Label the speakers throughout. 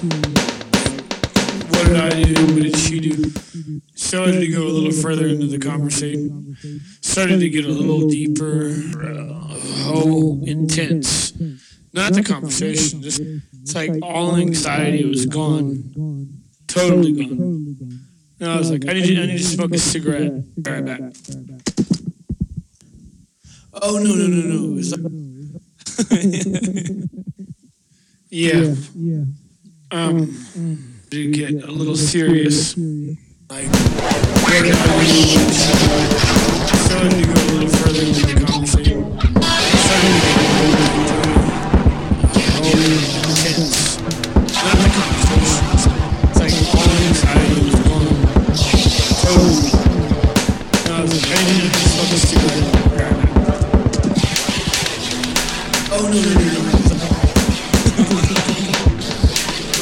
Speaker 1: what did I do? What did she do? Started to go a little further into the conversation. Started to get a little deeper. Uh, oh, intense. Not the conversation. Just it's like all anxiety was gone, totally gone. And I was like, I need, to, I need to smoke a cigarette. Be right back. Oh no no no no! Like, yeah.
Speaker 2: Yeah.
Speaker 1: Um, to get a little serious. Like? Started to go a little further into the conversation. Started to get a little intense. Not the conversation. It's like all anxiety was gone. I to smoke a cigarette. Oh no no no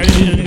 Speaker 1: And, and